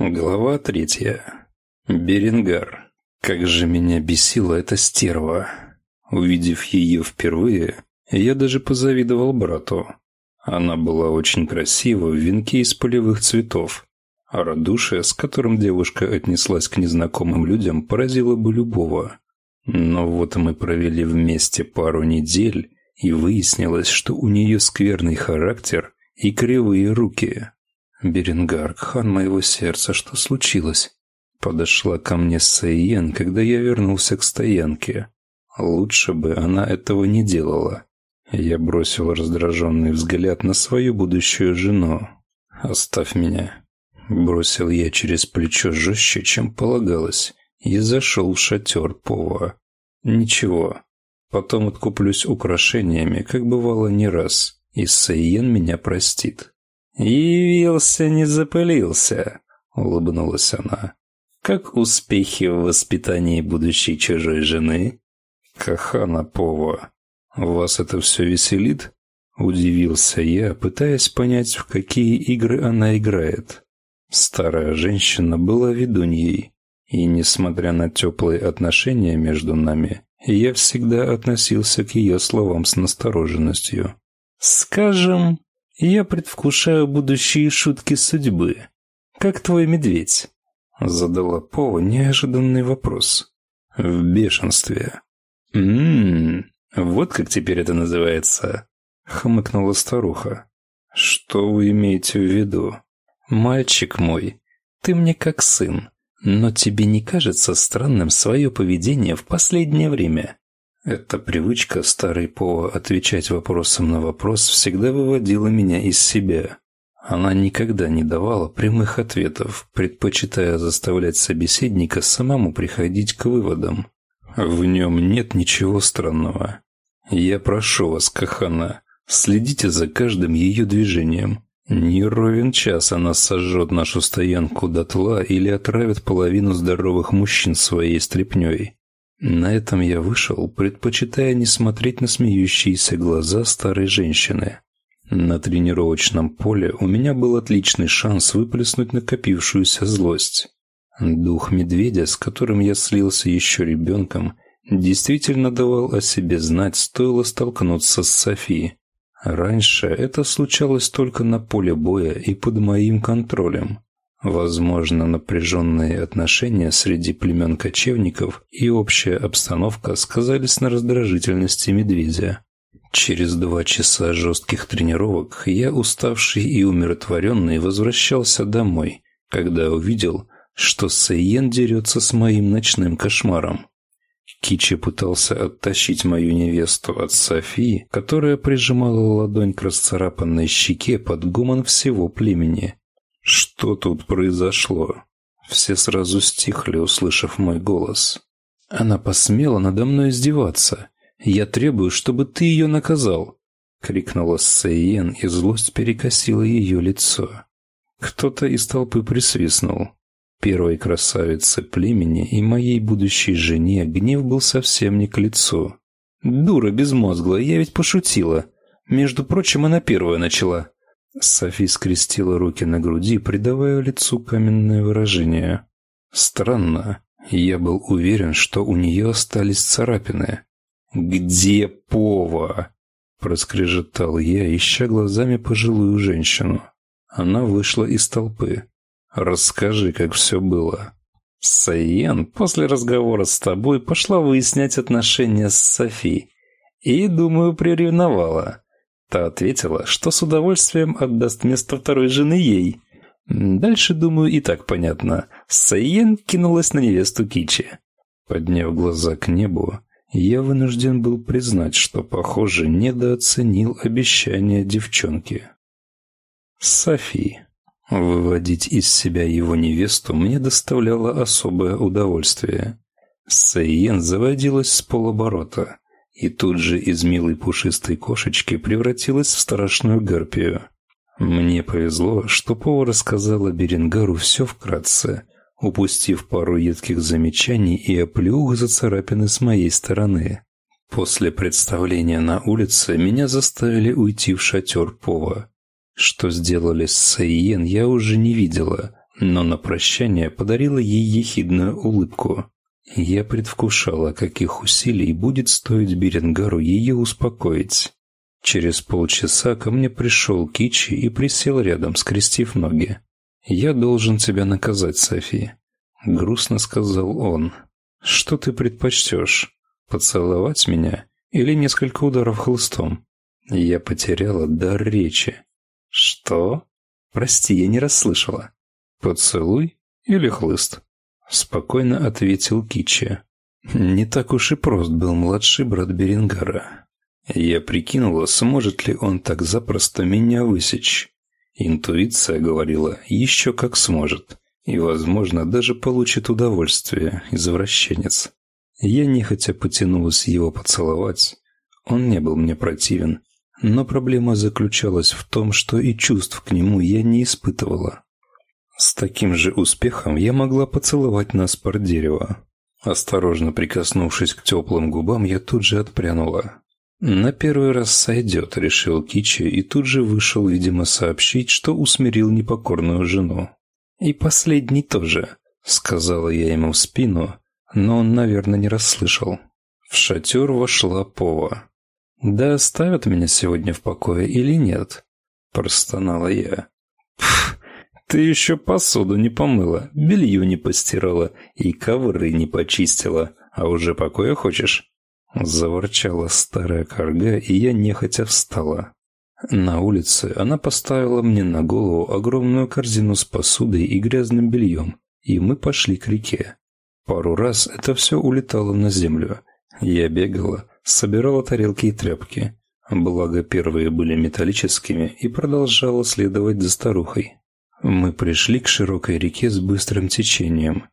Глава третья. Берингар. Как же меня бесила эта стерва. Увидев ее впервые, я даже позавидовал брату. Она была очень красива в венке из полевых цветов, а радушие, с которым девушка отнеслась к незнакомым людям, поразило бы любого. Но вот мы провели вместе пару недель, и выяснилось, что у нее скверный характер и кривые руки. «Беренгар, хан моего сердца, что случилось?» Подошла ко мне Сайен, когда я вернулся к стоянке. Лучше бы она этого не делала. Я бросил раздраженный взгляд на свою будущую жену. «Оставь меня». Бросил я через плечо жестче, чем полагалось, и зашел в шатер Пова. «Ничего, потом откуплюсь украшениями, как бывало не раз, и Сайен меня простит». «Явился, не запылился», — улыбнулась она. «Как успехи в воспитании будущей чужой жены?» «Кахана Пова, вас это все веселит?» Удивился я, пытаясь понять, в какие игры она играет. Старая женщина была ведуньей, и, несмотря на теплые отношения между нами, я всегда относился к ее словам с настороженностью. «Скажем, я предвкушаю будущие шутки судьбы. Как твой медведь?» Задала Пова неожиданный вопрос. В бешенстве. «Ммм, вот как теперь это называется?» Хмыкнула старуха. «Что вы имеете в виду?» «Мальчик мой, ты мне как сын, но тебе не кажется странным свое поведение в последнее время?» Эта привычка старой По отвечать вопросом на вопрос всегда выводила меня из себя. Она никогда не давала прямых ответов, предпочитая заставлять собеседника самому приходить к выводам. В нем нет ничего странного. Я прошу вас, Кахана, следите за каждым ее движением. Не ровен час она сожжет нашу стоянку дотла или отравит половину здоровых мужчин своей стряпней. На этом я вышел, предпочитая не смотреть на смеющиеся глаза старой женщины. На тренировочном поле у меня был отличный шанс выплеснуть накопившуюся злость. Дух медведя, с которым я слился еще ребенком, действительно давал о себе знать, стоило столкнуться с Софией. Раньше это случалось только на поле боя и под моим контролем. Возможно, напряженные отношения среди племен кочевников и общая обстановка сказались на раздражительности медведя. Через два часа жестких тренировок я, уставший и умиротворенный, возвращался домой, когда увидел, что Сейен дерется с моим ночным кошмаром. Кичи пытался оттащить мою невесту от Софии, которая прижимала ладонь к расцарапанной щеке под гуман всего племени. Что тут произошло? Все сразу стихли, услышав мой голос. Она посмела надо мной издеваться. Я требую, чтобы ты ее наказал, крикнула Сейен, и злость перекосила ее лицо. Кто-то из толпы присвистнул. Первой красавице племени и моей будущей жене гнев был совсем не к лицу. Дура безмозглая, я ведь пошутила. Между прочим, она первая начала. Софи скрестила руки на груди, придавая лицу каменное выражение. Странно. Я был уверен, что у нее остались царапины. «Где Пова?» – проскрежетал я, ища глазами пожилую женщину. Она вышла из толпы. «Расскажи, как все было». Сайен после разговора с тобой пошла выяснять отношения с Софи. И, думаю, приревновала. Та ответила, что с удовольствием отдаст место второй жены ей. Дальше, думаю, и так понятно. Сайен кинулась на невесту Кичи. Подняв глаза к небу, я вынужден был признать, что, похоже, недооценил обещание девчонки. Софи. Выводить из себя его невесту мне доставляло особое удовольствие. Сайен заводилась с полоборота и тут же из милой пушистой кошечки превратилась в страшную гарпию. Мне повезло, что повар рассказала Беренгару все вкратце, упустив пару едких замечаний и оплеух за царапины с моей стороны. После представления на улице меня заставили уйти в шатер Пова. Что сделали с Сайен, я уже не видела, но на прощание подарила ей ехидную улыбку. Я предвкушала, каких усилий будет стоить Беренгару ее успокоить. Через полчаса ко мне пришел Кичи и присел рядом, скрестив ноги. «Я должен тебя наказать, Софи», — грустно сказал он. «Что ты предпочтешь? Поцеловать меня или несколько ударов хлыстом?» Я потеряла дар речи. «Что?» «Прости, я не расслышала». «Поцелуй или хлыст?» Спокойно ответил Кичи. Не так уж и прост был младший брат Берингара. Я прикинула, сможет ли он так запросто меня высечь. Интуиция говорила, еще как сможет. И, возможно, даже получит удовольствие, извращенец. Я нехотя потянулась его поцеловать. Он не был мне противен. Но проблема заключалась в том, что и чувств к нему я не испытывала. С таким же успехом я могла поцеловать на спор дерева. Осторожно прикоснувшись к теплым губам, я тут же отпрянула. «На первый раз сойдет», — решил Кичи, и тут же вышел, видимо, сообщить, что усмирил непокорную жену. «И последний тоже», — сказала я ему в спину, но он, наверное, не расслышал. В шатер вошла Пова. «Да оставят меня сегодня в покое или нет?» – простонала я. «Пф, ты еще посуду не помыла, белье не постирала и ковры не почистила, а уже покоя хочешь?» Заворчала старая корга, и я нехотя встала. На улице она поставила мне на голову огромную корзину с посудой и грязным бельем, и мы пошли к реке. Пару раз это все улетало на землю. Я бегала, собирала тарелки и тряпки. Благо, первые были металлическими и продолжала следовать за старухой. Мы пришли к широкой реке с быстрым течением.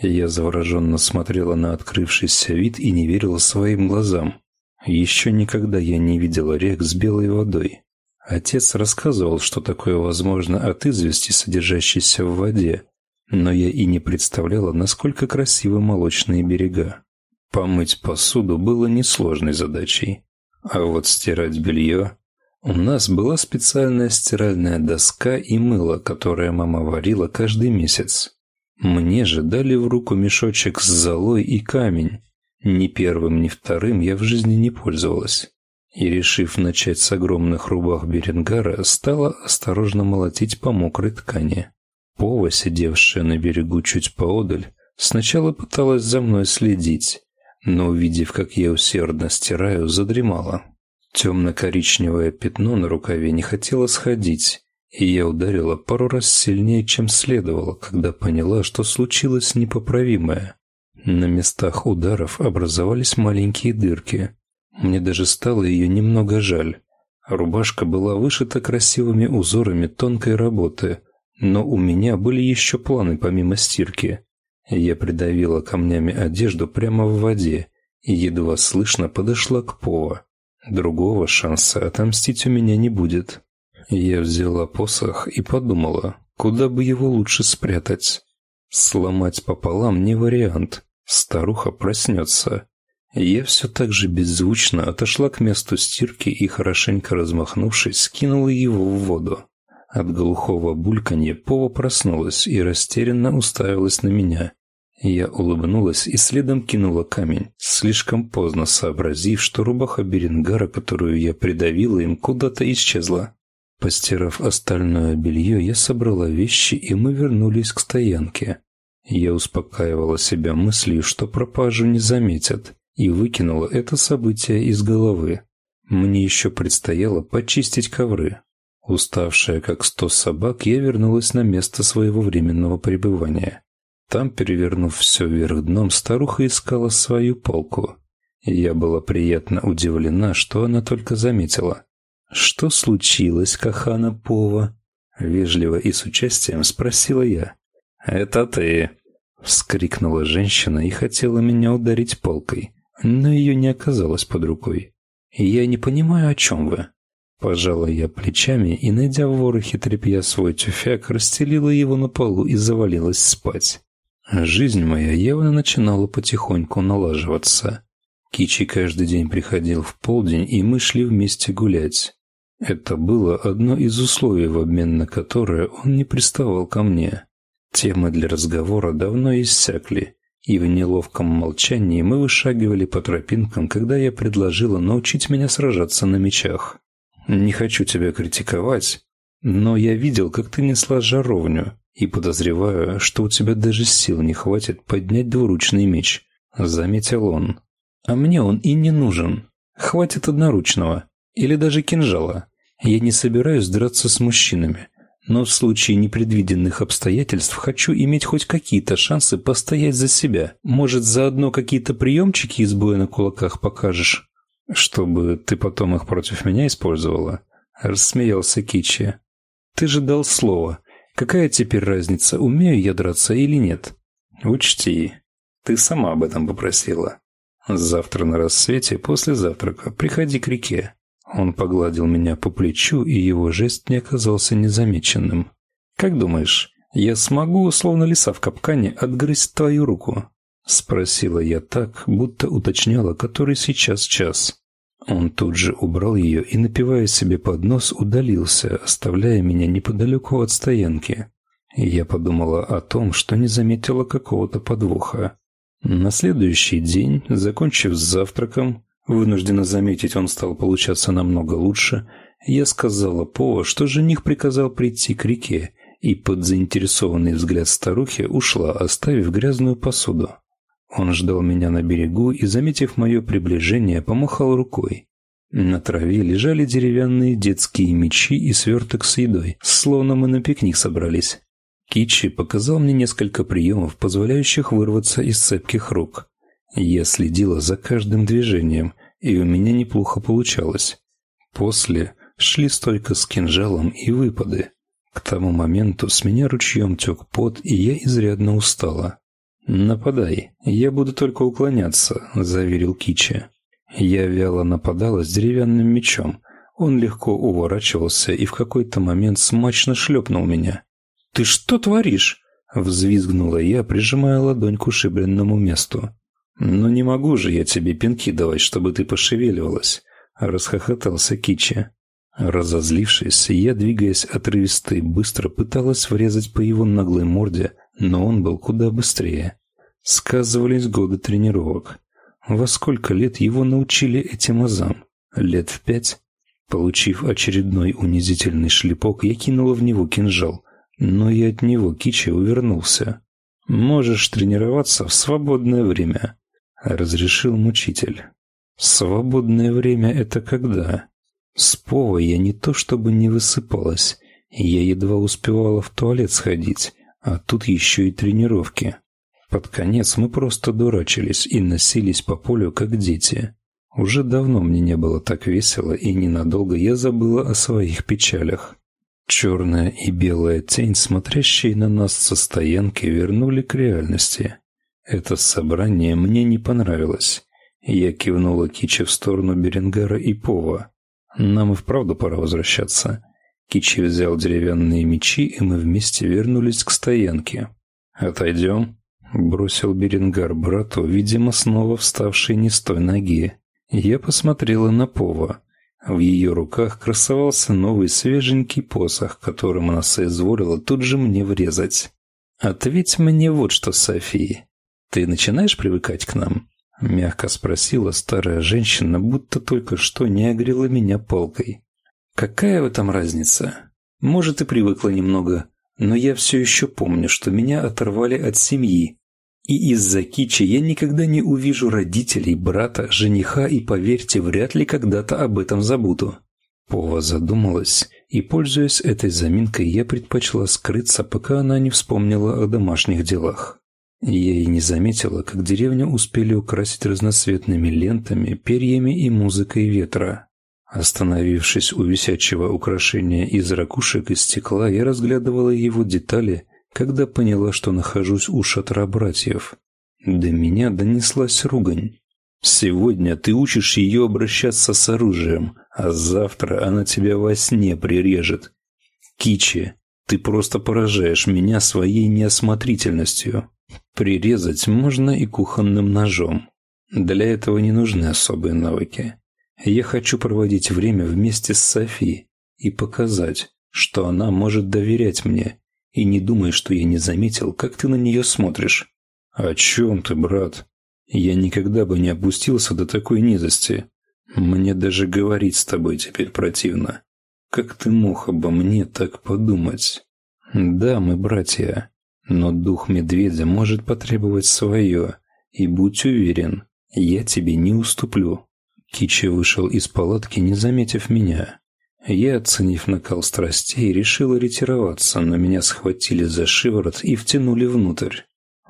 Я завороженно смотрела на открывшийся вид и не верила своим глазам. Еще никогда я не видела рек с белой водой. Отец рассказывал, что такое возможно от извести, содержащейся в воде, но я и не представляла, насколько красивы молочные берега. Помыть посуду было несложной задачей, а вот стирать белье у нас была специальная стиральная доска и мыло, которое мама варила каждый месяц. Мне же дали в руку мешочек с золой и камень. Ни первым, ни вторым я в жизни не пользовалась. И, решив начать с огромных рубах Беренгара, стала осторожно молотить по мокрой ткани. Пова, сидевшая на берегу чуть поодаль, сначала пыталась за мной следить, но, увидев, как я усердно стираю, задремала. Темно-коричневое пятно на рукаве не хотело сходить, и я ударила пару раз сильнее, чем следовало, когда поняла, что случилось непоправимое. На местах ударов образовались маленькие дырки. Мне даже стало ее немного жаль. Рубашка была вышита красивыми узорами тонкой работы, но у меня были еще планы помимо стирки. Я придавила камнями одежду прямо в воде и едва слышно подошла к Пова. Другого шанса отомстить у меня не будет. Я взяла посох и подумала, куда бы его лучше спрятать. Сломать пополам не вариант. Старуха проснется. Я все так же беззвучно отошла к месту стирки и, хорошенько размахнувшись, скинула его в воду. От глухого бульканья Пова проснулась и растерянно уставилась на меня. Я улыбнулась и следом кинула камень, слишком поздно сообразив, что рубаха Берингара, которую я придавила им, куда-то исчезла. Постирав остальное белье, я собрала вещи, и мы вернулись к стоянке. Я успокаивала себя мыслью, что пропажу не заметят, и выкинула это событие из головы. Мне еще предстояло почистить ковры. Уставшая, как сто собак, я вернулась на место своего временного пребывания. Там, перевернув все вверх дном, старуха искала свою полку. Я была приятно удивлена, что она только заметила. «Что случилось, Кахана Пова?» Вежливо и с участием спросила я. «Это ты!» Вскрикнула женщина и хотела меня ударить полкой, но ее не оказалось под рукой. «Я не понимаю, о чем вы?» Пожала я плечами и, найдя в ворохе тряпья свой тюфяк, расстелила его на полу и завалилась спать. Жизнь моя явно начинала потихоньку налаживаться. Кичи каждый день приходил в полдень, и мы шли вместе гулять. Это было одно из условий, в обмен на которое он не приставал ко мне. Темы для разговора давно иссякли, и в неловком молчании мы вышагивали по тропинкам, когда я предложила научить меня сражаться на мечах. Не хочу тебя критиковать, но я видел, как ты несла жаровню, и подозреваю, что у тебя даже сил не хватит поднять двуручный меч, заметил он. А мне он и не нужен. Хватит одноручного или даже кинжала. Я не собираюсь драться с мужчинами, но в случае непредвиденных обстоятельств хочу иметь хоть какие-то шансы постоять за себя. Может, заодно какие-то приемчики из боя на кулаках покажешь? Чтобы ты потом их против меня использовала? Рассмеялся Кичи. Ты же дал слово. Какая теперь разница, умею я драться или нет? Учти, ты сама об этом попросила. Завтра на рассвете после завтрака приходи к реке. Он погладил меня по плечу, и его жест не оказался незамеченным. Как думаешь, я смогу, словно лиса в капкане, отгрызть твою руку? спросила я так, будто уточняла, который сейчас час. Он тут же убрал ее и, напивая себе под нос, удалился, оставляя меня неподалеку от стоянки. Я подумала о том, что не заметила какого-то подвоха. На следующий день, закончив с завтраком, вынуждена заметить, он стал получаться намного лучше, я сказала По, что жених приказал прийти к реке, и под заинтересованный взгляд старухи ушла, оставив грязную посуду. Он ждал меня на берегу и, заметив мое приближение, помахал рукой. На траве лежали деревянные детские мечи и сверток с едой, словно мы на пикник собрались. Кичи показал мне несколько приемов, позволяющих вырваться из цепких рук. Я следила за каждым движением, и у меня неплохо получалось. После шли стойка с кинжалом и выпады. К тому моменту с меня ручьем тек пот, и я изрядно устала. «Нападай, я буду только уклоняться», — заверил Кичи. Я вяло нападала с деревянным мечом. Он легко уворачивался и в какой-то момент смачно шлепнул меня. «Ты что творишь?» — взвизгнула я, прижимая ладонь к ушибленному месту. «Ну не могу же я тебе пинки давать, чтобы ты пошевеливалась», — расхохотался Кичи. Разозлившись, я, двигаясь отрывисто и быстро, пыталась врезать по его наглой морде, но он был куда быстрее. Сказывались годы тренировок. Во сколько лет его научили этим азам? Лет в пять? Получив очередной унизительный шлепок, я кинула в него кинжал, но и от него Кичи увернулся. «Можешь тренироваться в свободное время», — разрешил мучитель. «Свободное время — это когда?» С Пова я не то чтобы не высыпалась, я едва успевала в туалет сходить, а тут еще и тренировки. Под конец мы просто дурачились и носились по полю, как дети. Уже давно мне не было так весело, и ненадолго я забыла о своих печалях. Черная и белая тень, смотрящие на нас со стоянки, вернули к реальности. Это собрание мне не понравилось. Я кивнула Кича в сторону Беренгара и Пова. Нам и вправду пора возвращаться. Кичи взял деревянные мечи, и мы вместе вернулись к стоянке. «Отойдем?» — бросил Беренгар брату, видимо, снова вставший не с той ноги. Я посмотрела на Пова. В ее руках красовался новый свеженький посох, которым она соизволила тут же мне врезать. «Ответь мне вот что, София. Ты начинаешь привыкать к нам?» Мягко спросила старая женщина, будто только что не огрела меня палкой. Какая в этом разница? Может, и привыкла немного, но я все еще помню, что меня оторвали от семьи. И из-за кичи я никогда не увижу родителей, брата, жениха и, поверьте, вряд ли когда-то об этом забуду. Пова задумалась, и, пользуясь этой заминкой, я предпочла скрыться, пока она не вспомнила о домашних делах. Я и не заметила, как деревню успели украсить разноцветными лентами, перьями и музыкой ветра. Остановившись у висячего украшения из ракушек из стекла, я разглядывала его детали, когда поняла, что нахожусь у шатра братьев. До меня донеслась ругань. «Сегодня ты учишь ее обращаться с оружием, а завтра она тебя во сне прирежет. Кичи, ты просто поражаешь меня своей неосмотрительностью. Прирезать можно и кухонным ножом. Для этого не нужны особые навыки. Я хочу проводить время вместе с Софи и показать, что она может доверять мне, И не думай, что я не заметил, как ты на нее смотришь. О чем ты, брат? Я никогда бы не опустился до такой низости. Мне даже говорить с тобой теперь противно. Как ты мог обо мне так подумать? Да, мы братья, но дух медведя может потребовать свое, и будь уверен, я тебе не уступлю. Кичи вышел из палатки, не заметив меня. Я, оценив накал страстей, решил ретироваться, но меня схватили за шиворот и втянули внутрь.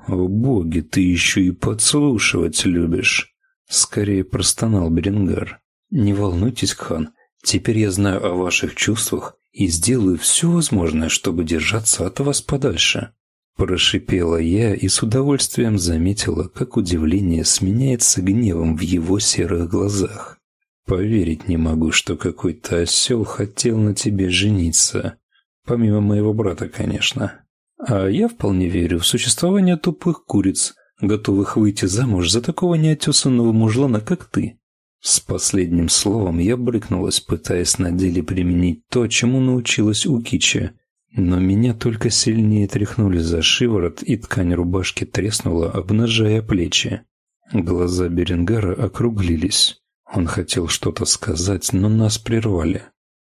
«О боги, ты еще и подслушивать любишь!» Скорее простонал Беренгар. «Не волнуйтесь, хан, теперь я знаю о ваших чувствах и сделаю все возможное, чтобы держаться от вас подальше». Прошипела я и с удовольствием заметила, как удивление сменяется гневом в его серых глазах. Поверить не могу, что какой-то осел хотел на тебе жениться. Помимо моего брата, конечно. А я вполне верю в существование тупых куриц, готовых выйти замуж за такого неотесанного мужлана, как ты. С последним словом я брыкнулась, пытаясь на деле применить то, чему научилась у Кичи. Но меня только сильнее тряхнули за шиворот, и ткань рубашки треснула, обнажая плечи. Глаза Беренгара округлились. Он хотел что-то сказать, но нас прервали.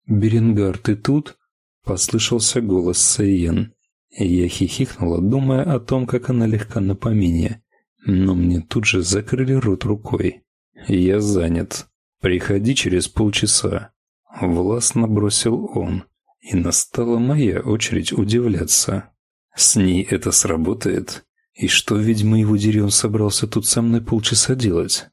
«Беренгар, ты тут?» — послышался голос Сайен. Я хихикнула, думая о том, как она легка на помине. Но мне тут же закрыли рот рукой. «Я занят. Приходи через полчаса», — властно бросил он. И настала моя очередь удивляться. С ней это сработает? И что, ведьма его дери, он собрался тут со мной полчаса делать?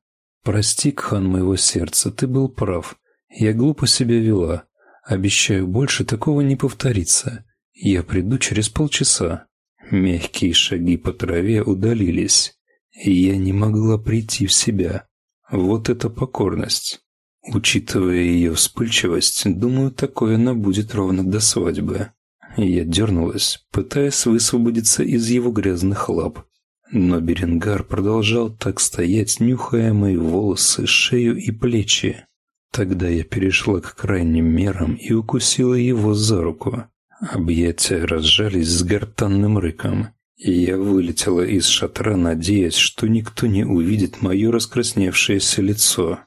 «Прости, Кхан моего сердца, ты был прав. Я глупо себя вела. Обещаю, больше такого не повторится. Я приду через полчаса». Мягкие шаги по траве удалились, я не могла прийти в себя. Вот это покорность. Учитывая ее вспыльчивость, думаю, такое она будет ровно до свадьбы. Я дернулась, пытаясь высвободиться из его грязных лап. Но Беренгар продолжал так стоять, нюхая мои волосы, шею и плечи. Тогда я перешла к крайним мерам и укусила его за руку. Объятия разжались с гортанным рыком, и я вылетела из шатра, надеясь, что никто не увидит мое раскрасневшееся лицо.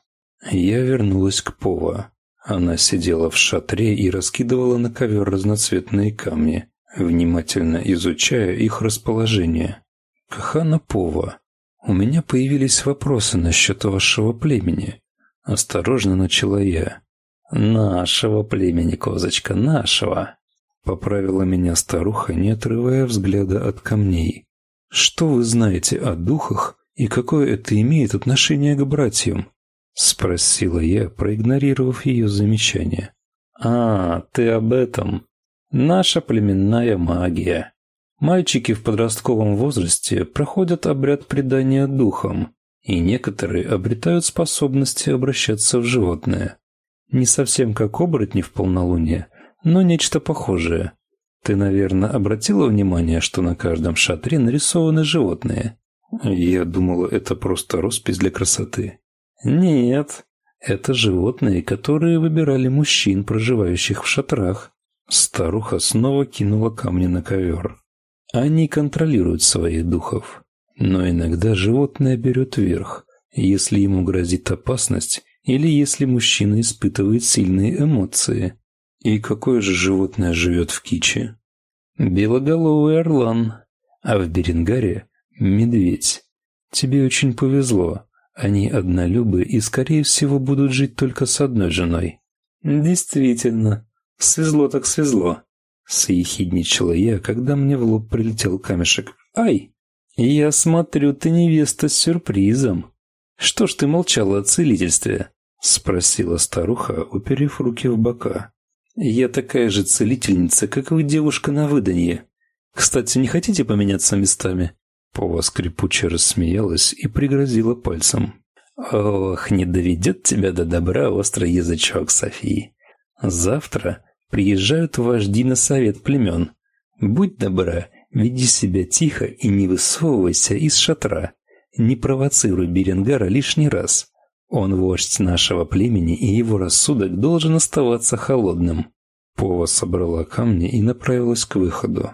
Я вернулась к Пова. Она сидела в шатре и раскидывала на ковер разноцветные камни, внимательно изучая их расположение. Кахана Пова, у меня появились вопросы насчет вашего племени. Осторожно начала я. Нашего племени, козочка, нашего. Поправила меня старуха, не отрывая взгляда от камней. Что вы знаете о духах и какое это имеет отношение к братьям? Спросила я, проигнорировав ее замечание. А, ты об этом. Наша племенная магия. Мальчики в подростковом возрасте проходят обряд предания духам, и некоторые обретают способности обращаться в животное. Не совсем как оборотни в полнолуние, но нечто похожее. Ты, наверное, обратила внимание, что на каждом шатре нарисованы животные? Я думала, это просто роспись для красоты. Нет, это животные, которые выбирали мужчин, проживающих в шатрах. Старуха снова кинула камни на ковер. Они контролируют своих духов. Но иногда животное берет верх, если ему грозит опасность или если мужчина испытывает сильные эмоции. И какое же животное живет в Киче? Белоголовый орлан, а в Берингаре – медведь. Тебе очень повезло. Они однолюбы и, скорее всего, будут жить только с одной женой. Действительно, свезло так свезло. Съехидничала я, когда мне в лоб прилетел камешек. «Ай! Я смотрю, ты невеста с сюрпризом. Что ж ты молчала о целительстве?» Спросила старуха, уперев руки в бока. «Я такая же целительница, как вы, девушка на выданье. Кстати, не хотите поменяться местами?» Пова скрипуче рассмеялась и пригрозила пальцем. «Ох, не доведет тебя до добра острый язычок, Софии. Завтра Приезжают вожди на совет племен. Будь добра, веди себя тихо и не высовывайся из шатра. Не провоцируй Беренгара лишний раз. Он вождь нашего племени, и его рассудок должен оставаться холодным. Пова собрала камни и направилась к выходу.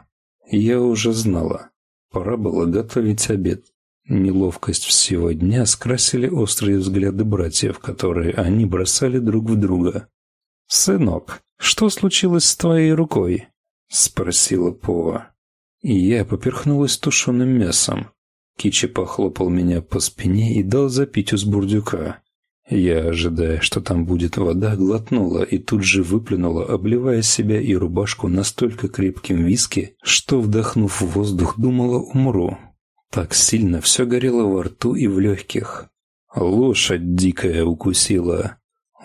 Я уже знала. Пора было готовить обед. Неловкость всего дня скрасили острые взгляды братьев, которые они бросали друг в друга. «Сынок, что случилось с твоей рукой?» — спросила Пова. Я поперхнулась тушеным мясом. Кичи похлопал меня по спине и дал запить из бурдюка. Я, ожидая, что там будет вода, глотнула и тут же выплюнула, обливая себя и рубашку настолько крепким виски, что, вдохнув воздух, думала умру. Так сильно все горело во рту и в легких. Лошадь дикая укусила.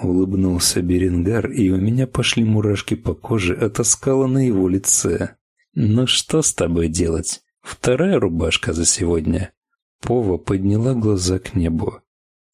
Улыбнулся Беренгар, и у меня пошли мурашки по коже от оскала на его лице. «Ну что с тобой делать? Вторая рубашка за сегодня?» Пова подняла глаза к небу.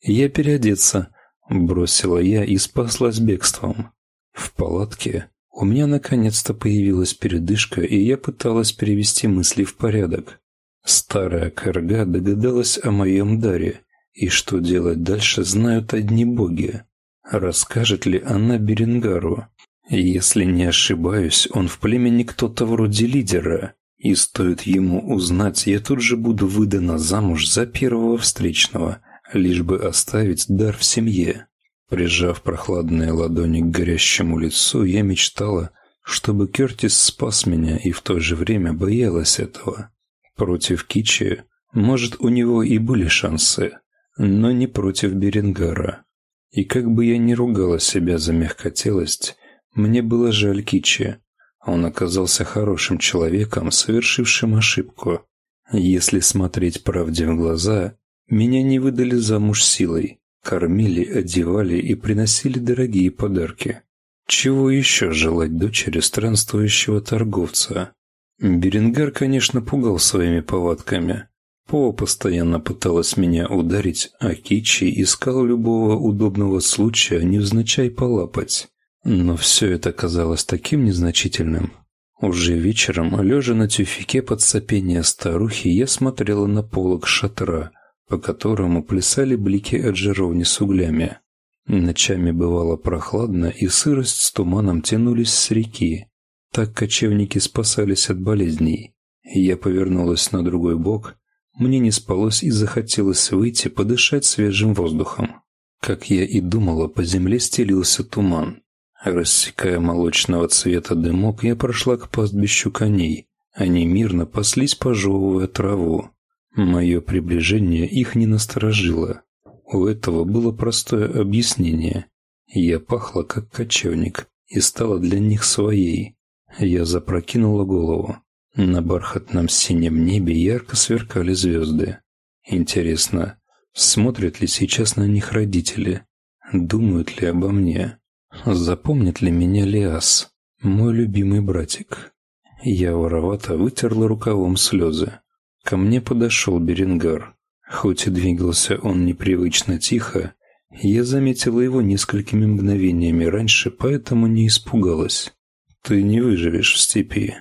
«Я переодеться», — бросила я и спаслась бегством. В палатке у меня наконец-то появилась передышка, и я пыталась перевести мысли в порядок. Старая корга догадалась о моем даре, и что делать дальше знают одни боги. Расскажет ли она Беренгару? Если не ошибаюсь, он в племени кто-то вроде лидера, и стоит ему узнать, я тут же буду выдана замуж за первого встречного, лишь бы оставить дар в семье. Прижав прохладные ладони к горящему лицу, я мечтала, чтобы Кертис спас меня и в то же время боялась этого. Против Кичи, может, у него и были шансы, но не против Беренгара. И как бы я ни ругала себя за мягкотелость, мне было жаль Кичи. Он оказался хорошим человеком, совершившим ошибку. Если смотреть правде в глаза, меня не выдали замуж силой, кормили, одевали и приносили дорогие подарки. Чего еще желать дочери странствующего торговца? Беренгар, конечно, пугал своими повадками. По постоянно пыталась меня ударить, а Кичи искал любого удобного случая невзначай полапать. Но все это казалось таким незначительным. Уже вечером, лежа на тюфике под сопение старухи, я смотрела на полок шатра, по которому плясали блики от жаровни с углями. Ночами бывало прохладно, и сырость с туманом тянулись с реки. Так кочевники спасались от болезней. Я повернулась на другой бок мне не спалось и захотелось выйти подышать свежим воздухом. Как я и думала, по земле стелился туман. Рассекая молочного цвета дымок, я прошла к пастбищу коней. Они мирно паслись, пожевывая траву. Мое приближение их не насторожило. У этого было простое объяснение. Я пахла, как кочевник, и стала для них своей. Я запрокинула голову. На бархатном синем небе ярко сверкали звезды. Интересно, смотрят ли сейчас на них родители? Думают ли обо мне? Запомнит ли меня Лиас, мой любимый братик? Я воровато вытерла рукавом слезы. Ко мне подошел Беренгар. Хоть и двигался он непривычно тихо, я заметила его несколькими мгновениями раньше, поэтому не испугалась. «Ты не выживешь в степи»,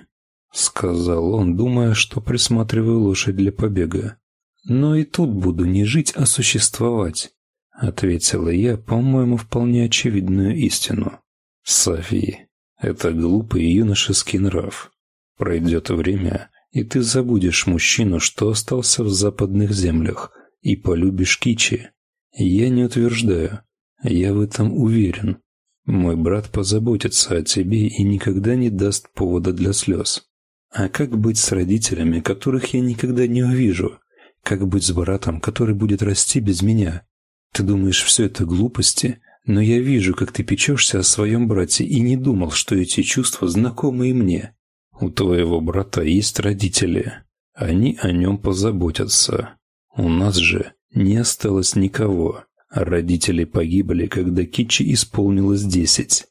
сказал он, думая, что присматриваю лошадь для побега. Но и тут буду не жить, а существовать, ответила я, по-моему, вполне очевидную истину. Софи, это глупый юношеский нрав. Пройдет время, и ты забудешь мужчину, что остался в западных землях, и полюбишь Кичи. Я не утверждаю, я в этом уверен. Мой брат позаботится о тебе и никогда не даст повода для слез. А как быть с родителями, которых я никогда не увижу? Как быть с братом, который будет расти без меня? Ты думаешь, все это глупости? Но я вижу, как ты печешься о своем брате и не думал, что эти чувства знакомы и мне. У твоего брата есть родители. Они о нем позаботятся. У нас же не осталось никого. Родители погибли, когда Кичи исполнилось десять.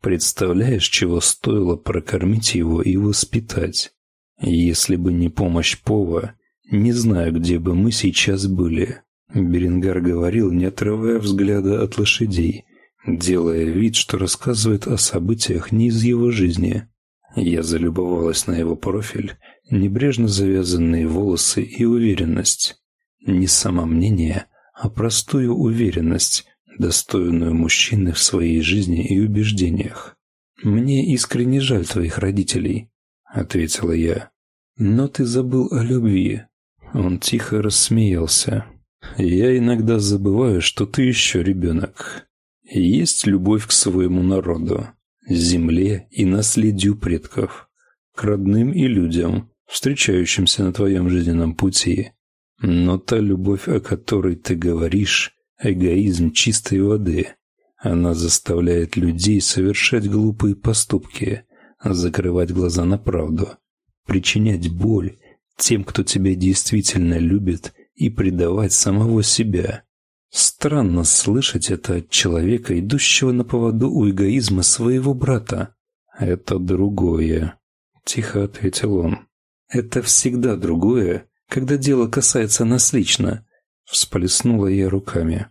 Представляешь, чего стоило прокормить его и воспитать? Если бы не помощь Пова, не знаю, где бы мы сейчас были. Беренгар говорил, не отрывая взгляда от лошадей, делая вид, что рассказывает о событиях не из его жизни. Я залюбовалась на его профиль, небрежно завязанные волосы и уверенность. Не самомнение, а простую уверенность, достойную мужчины в своей жизни и убеждениях. «Мне искренне жаль твоих родителей», — ответила я. Но ты забыл о любви. Он тихо рассмеялся. Я иногда забываю, что ты еще ребенок. Есть любовь к своему народу, земле и наследию предков, к родным и людям, встречающимся на твоем жизненном пути. Но та любовь, о которой ты говоришь, эгоизм чистой воды. Она заставляет людей совершать глупые поступки, закрывать глаза на правду, причинять боль тем, кто тебя действительно любит, и предавать самого себя. Странно слышать это от человека, идущего на поводу у эгоизма своего брата. Это другое, тихо ответил он. Это всегда другое, когда дело касается нас лично, всплеснула я руками.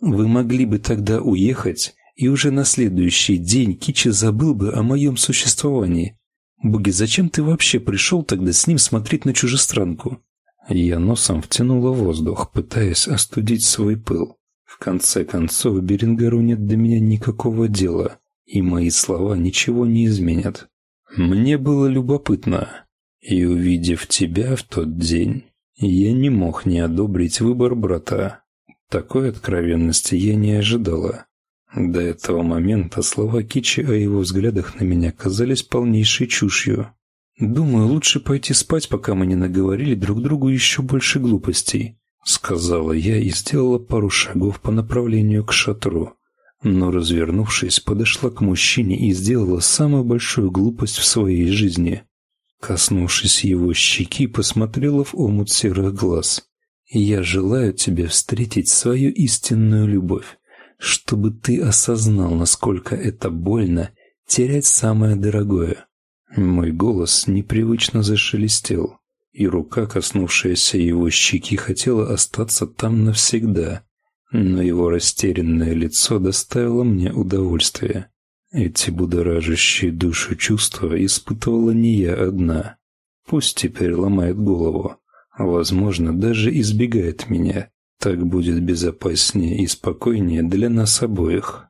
Вы могли бы тогда уехать, и уже на следующий день Кичи забыл бы о моем существовании. Боги, зачем ты вообще пришел тогда с ним смотреть на чужестранку? Я носом втянула воздух, пытаясь остудить свой пыл. В конце концов, Берингеру нет до меня никакого дела, и мои слова ничего не изменят. Мне было любопытно, и увидев тебя в тот день, я не мог не одобрить выбор брата. Такой откровенности я не ожидала. До этого момента слова Кичи о его взглядах на меня казались полнейшей чушью. «Думаю, лучше пойти спать, пока мы не наговорили друг другу еще больше глупостей», сказала я и сделала пару шагов по направлению к шатру. Но, развернувшись, подошла к мужчине и сделала самую большую глупость в своей жизни. Коснувшись его щеки, посмотрела в омут серых глаз. «Я желаю тебе встретить свою истинную любовь, чтобы ты осознал, насколько это больно терять самое дорогое». Мой голос непривычно зашелестел, и рука, коснувшаяся его щеки, хотела остаться там навсегда, но его растерянное лицо доставило мне удовольствие. Эти будоражащие душу чувства испытывала не я одна. Пусть теперь ломает голову, а, возможно, даже избегает меня. Так будет безопаснее и спокойнее для нас обоих.